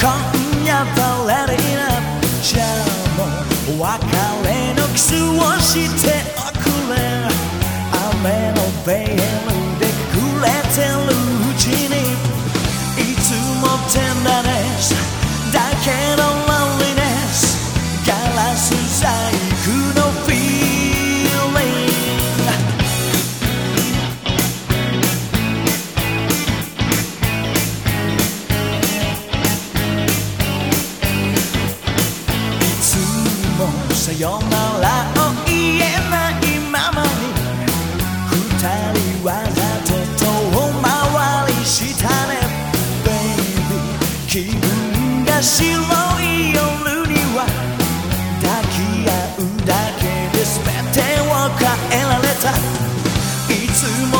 今夜バレリーナ。じゃあもう別れのキスをして。さよならを言えないままに二人わざと遠回りしたね。ベイビー気分が白い夜には抱き合うだけで全てを変えられた。いつも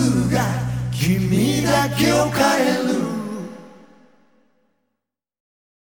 君だけを変える